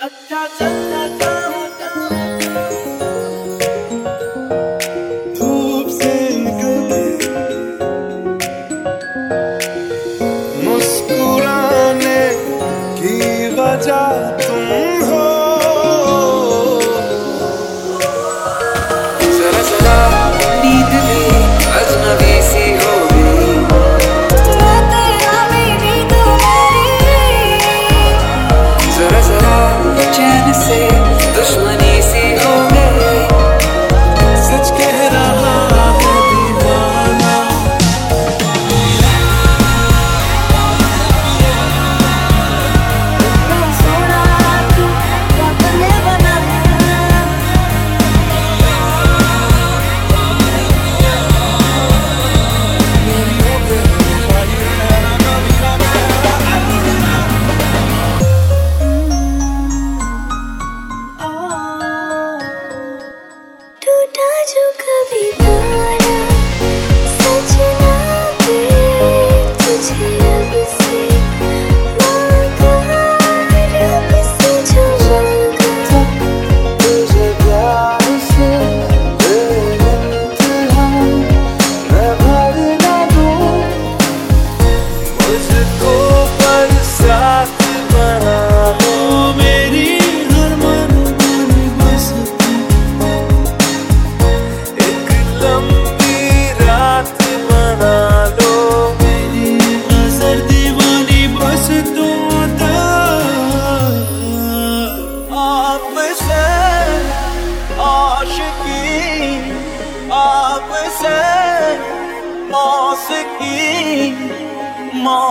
Atta, atta, atta.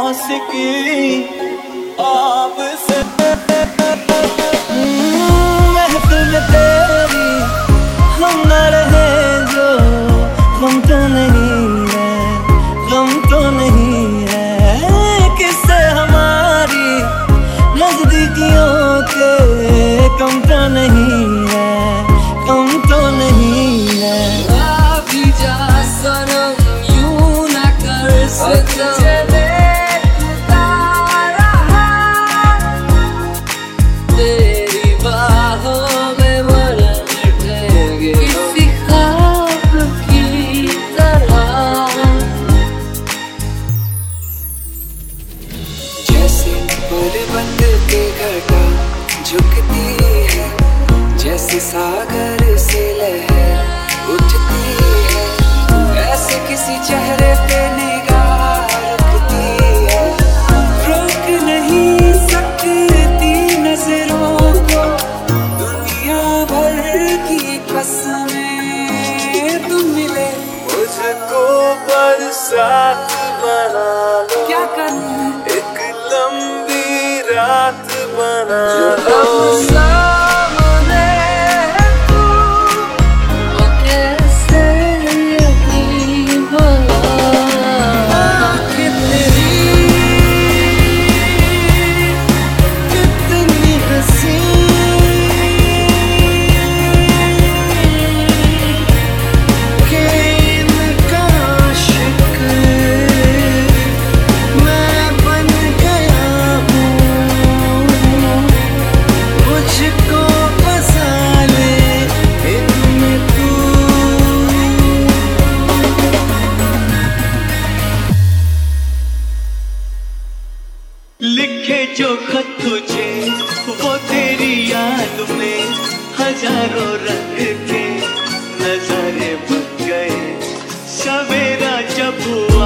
मौसिकी आपसे। महफिल तेरी हम न रहे जो गम तो नहीं है, गम तो नहीं है। किससे हमारी नजदीकियों के कम तो नहीं सागर से लहर उठती है। ऐसे किसी चेहरे पे निगाह रुकती है। रोक नहीं सकती नज़रों को। दुनिया भर की कसमें तुम मिले। मुझको बरसात बना लो। क्या करूँ? एक लंबी रात बना लो। लिखे जो खत तुझे, वो तेरी याद में हज़ारों रंग के नजारे बन गए। सवेरा जब हुआ